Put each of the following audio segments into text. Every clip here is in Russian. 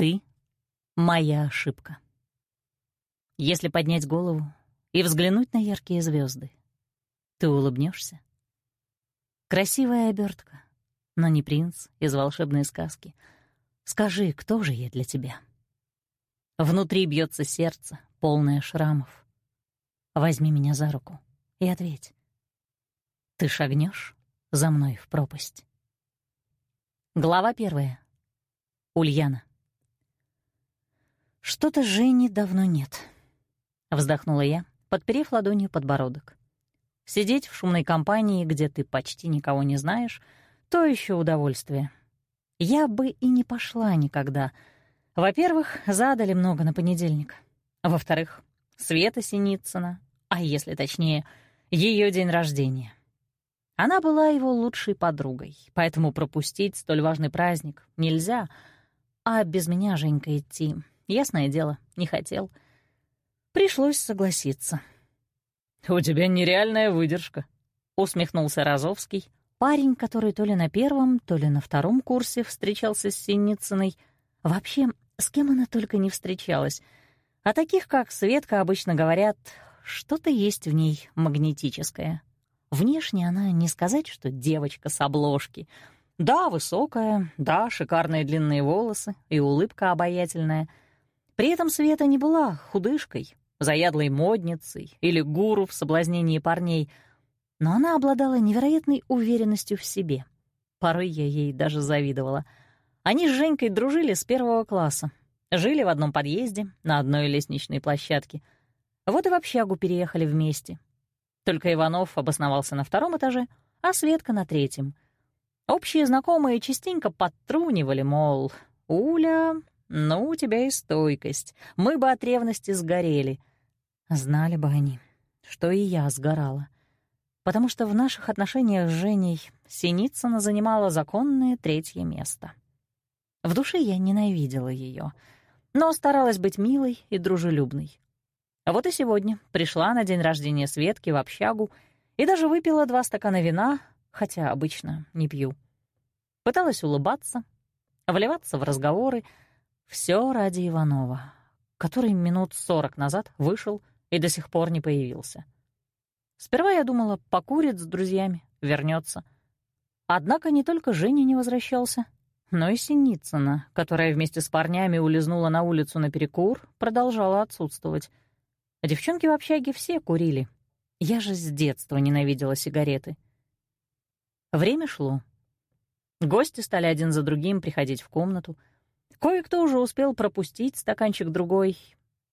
Ты — моя ошибка. Если поднять голову и взглянуть на яркие звезды, ты улыбнешься. Красивая обертка, но не принц из волшебной сказки. Скажи, кто же я для тебя? Внутри бьется сердце, полное шрамов. Возьми меня за руку и ответь. Ты шагнешь за мной в пропасть. Глава первая. Ульяна. «Что-то Жени давно нет», — вздохнула я, подперев ладонью подбородок. Сидеть в шумной компании, где ты почти никого не знаешь, то еще удовольствие. Я бы и не пошла никогда. Во-первых, задали много на понедельник. Во-вторых, Света Синицына, а если точнее, ее день рождения. Она была его лучшей подругой, поэтому пропустить столь важный праздник нельзя, а без меня Женька идти, ясное дело, не хотел. Пришлось согласиться. «У тебя нереальная выдержка», — усмехнулся Розовский, парень, который то ли на первом, то ли на втором курсе встречался с Синицыной. Вообще, с кем она только не встречалась. О таких, как Светка, обычно говорят, что-то есть в ней магнетическое. Внешне она не сказать, что девочка с обложки. Да, высокая, да, шикарные длинные волосы и улыбка обаятельная. При этом Света не была худышкой, заядлой модницей или гуру в соблазнении парней, но она обладала невероятной уверенностью в себе. Порой я ей даже завидовала. Они с Женькой дружили с первого класса, жили в одном подъезде, на одной лестничной площадке. Вот и в общагу переехали вместе. Только Иванов обосновался на втором этаже, а Светка — на третьем. Общие знакомые частенько подтрунивали, мол, «Уля, ну, у тебя и стойкость. Мы бы от ревности сгорели». Знали бы они, что и я сгорала. Потому что в наших отношениях с Женей Синицына занимала законное третье место. В душе я ненавидела ее, но старалась быть милой и дружелюбной. А вот и сегодня пришла на день рождения Светки в общагу и даже выпила два стакана вина, хотя обычно не пью. Пыталась улыбаться, вливаться в разговоры. Все ради Иванова, который минут сорок назад вышел и до сих пор не появился. Сперва я думала, покурит с друзьями, вернется. Однако не только Женя не возвращался, но и Синицына, которая вместе с парнями улизнула на улицу на перекур, продолжала отсутствовать. А девчонки в общаге все курили. Я же с детства ненавидела сигареты. Время шло. Гости стали один за другим приходить в комнату. Кое-кто уже успел пропустить стаканчик другой,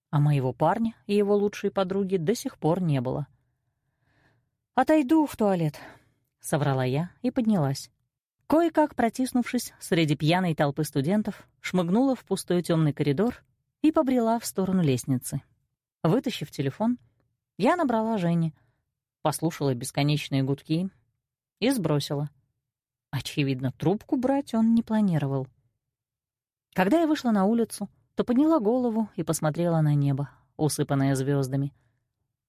а моего парня и его лучшей подруги до сих пор не было. «Отойду в туалет», — соврала я и поднялась. Кое-как протиснувшись среди пьяной толпы студентов, шмыгнула в пустой темный коридор и побрела в сторону лестницы. Вытащив телефон, я набрала Жене, послушала бесконечные гудки и сбросила. Очевидно, трубку брать он не планировал. Когда я вышла на улицу, то подняла голову и посмотрела на небо, усыпанное звездами.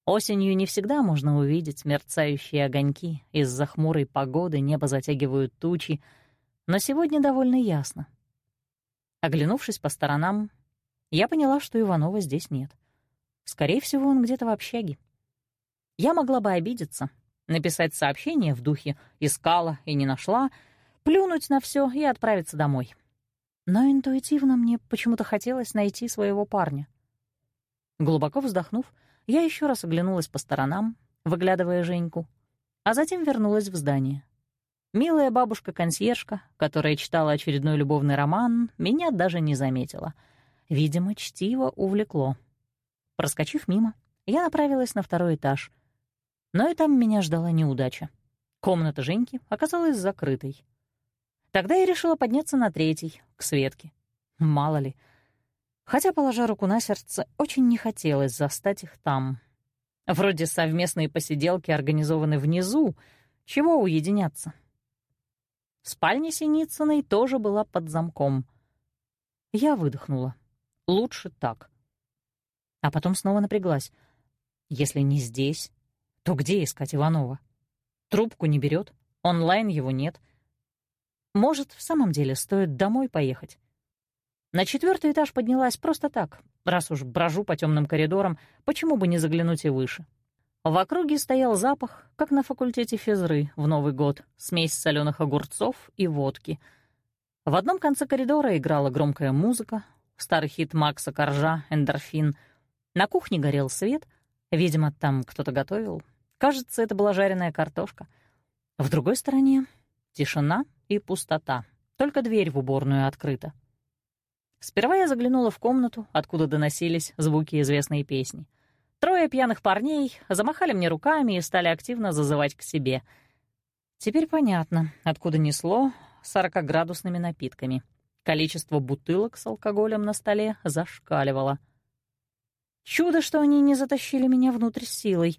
Осенью не всегда можно увидеть мерцающие огоньки, из-за хмурой погоды небо затягивают тучи, но сегодня довольно ясно. Оглянувшись по сторонам, я поняла, что Иванова здесь нет. Скорее всего, он где-то в общаге. Я могла бы обидеться, написать сообщение в духе «искала и не нашла», плюнуть на все и отправиться домой. Но интуитивно мне почему-то хотелось найти своего парня. Глубоко вздохнув, я еще раз оглянулась по сторонам, выглядывая Женьку, а затем вернулась в здание. Милая бабушка-консьержка, которая читала очередной любовный роман, меня даже не заметила. Видимо, чтиво увлекло. Проскочив мимо, я направилась на второй этаж. Но и там меня ждала неудача. Комната Женьки оказалась закрытой. Тогда я решила подняться на третий, к Светке. Мало ли. Хотя, положа руку на сердце, очень не хотелось застать их там. Вроде совместные посиделки организованы внизу, чего уединяться. Спальня Синицыной тоже была под замком. Я выдохнула. Лучше так. А потом снова напряглась. Если не здесь, то где искать Иванова? Трубку не берет, онлайн его нет — может, в самом деле стоит домой поехать? На четвертый этаж поднялась просто так. Раз уж брожу по темным коридорам, почему бы не заглянуть и выше? В округе стоял запах, как на факультете физры в Новый год, смесь соленых огурцов и водки. В одном конце коридора играла громкая музыка, старый хит Макса Коржа «Эндорфин». На кухне горел свет, видимо, там кто-то готовил. Кажется, это была жареная картошка. В другой стороне — тишина и пустота, только дверь в уборную открыта. Сперва я заглянула в комнату, откуда доносились звуки известной песни. Трое пьяных парней замахали мне руками и стали активно зазывать к себе. Теперь понятно, откуда несло сорокоградусными напитками. Количество бутылок с алкоголем на столе зашкаливало. Чудо, что они не затащили меня внутрь силой,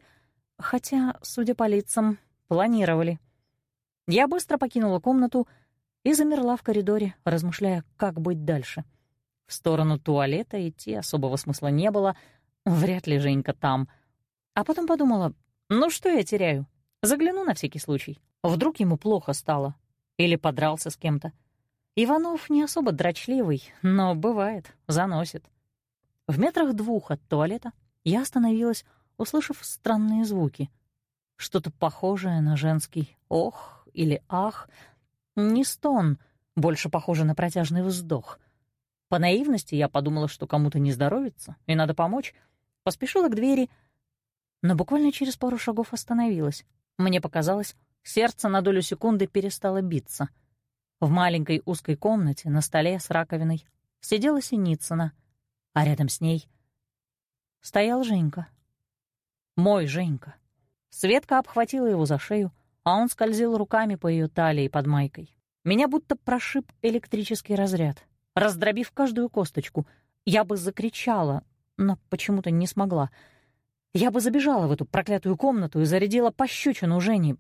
хотя, судя по лицам, планировали. Я быстро покинула комнату и замерла в коридоре, размышляя, как быть дальше — в сторону туалета идти особого смысла не было, вряд ли Женька там. А потом подумала, ну что я теряю? Загляну на всякий случай. Вдруг ему плохо стало. Или подрался с кем-то. Иванов не особо дрочливый, но бывает, заносит. В метрах двух от туалета я остановилась, услышав странные звуки. Что-то похожее на женский «ох» или «ах». Не стон, больше похоже на протяжный вздох — по наивности я подумала, что кому-то не здоровится, и надо помочь. Поспешила к двери, но буквально через пару шагов остановилась. Мне показалось, сердце на долю секунды перестало биться. В маленькой узкой комнате на столе с раковиной сидела Синицына, а рядом с ней стоял Женька. Мой Женька. Светка обхватила его за шею, а он скользил руками по ее талии под майкой. Меня будто прошиб электрический разряд раздробив каждую косточку. Я бы закричала, но почему-то не смогла. Я бы забежала в эту проклятую комнату и зарядила пощечину Жени,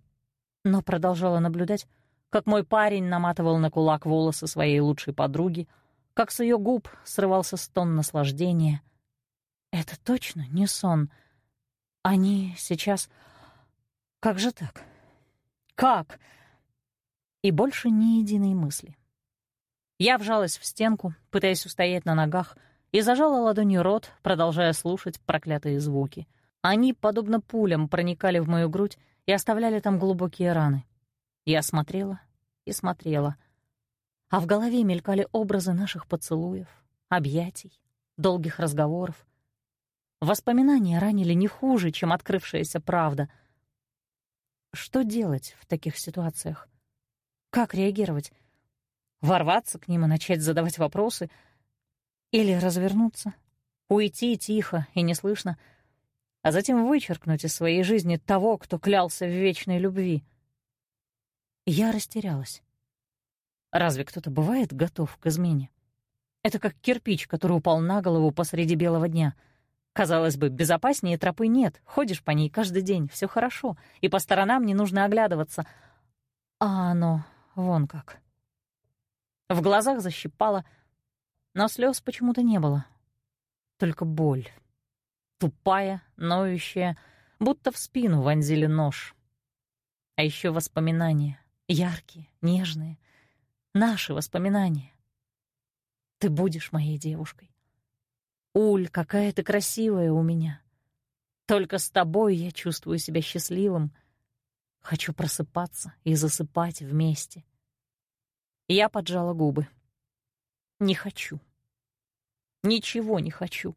но продолжала наблюдать, как мой парень наматывал на кулак волосы своей лучшей подруги, как с ее губ срывался стон наслаждения. Это точно не сон. Они сейчас... Как же так? Как? И больше ни единой мысли. Я вжалась в стенку, пытаясь устоять на ногах, и зажала ладонью рот, продолжая слушать проклятые звуки. Они, подобно пулям, проникали в мою грудь и оставляли там глубокие раны. Я смотрела и смотрела, а в голове мелькали образы наших поцелуев, объятий, долгих разговоров. Воспоминания ранили не хуже, чем открывшаяся правда. Что делать в таких ситуациях? Как реагировать? ворваться к ним и начать задавать вопросы, или развернуться, уйти тихо и неслышно, а затем вычеркнуть из своей жизни того, кто клялся в вечной любви. Я растерялась. Разве кто-то бывает готов к измене? Это как кирпич, который упал на голову посреди белого дня. Казалось бы, безопаснее тропы нет, ходишь по ней каждый день, все хорошо, и по сторонам не нужно оглядываться. А оно вон как. В глазах защипало, но слез почему-то не было. Только боль. Тупая, ноющая, будто в спину вонзили нож. А еще воспоминания. Яркие, нежные. Наши воспоминания. Ты будешь моей девушкой. Уль, какая ты красивая у меня. Только с тобой я чувствую себя счастливым. Хочу просыпаться и засыпать вместе. Я поджала губы. Не хочу. Ничего не хочу.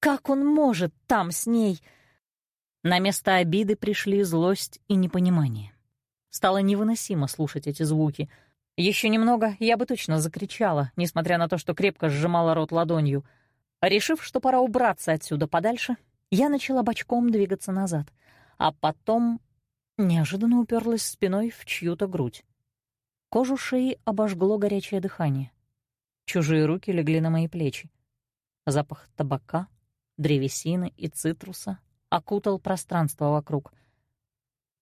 Как он может там с ней? На место обиды пришли злость и непонимание. Стало невыносимо слушать эти звуки. Еще немного я бы точно закричала, несмотря на то, что крепко сжимала рот ладонью. Решив, что пора убраться отсюда подальше, я начала бочком двигаться назад, а потом неожиданно уперлась спиной в чью-то грудь. Кожу шеи обожгло горячее дыхание. Чужие руки легли на мои плечи. Запах табака, древесины и цитруса окутал пространство вокруг.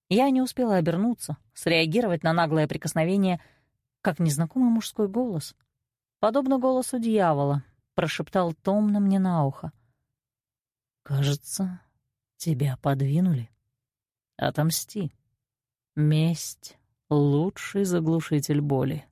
Я не успела обернуться, среагировать на наглое прикосновение, как незнакомый мужской голос, подобно голосу дьявола, прошептал томно мне на ухо. «Кажется, тебя подвинули. Отомсти. Месть лучший заглушитель боли.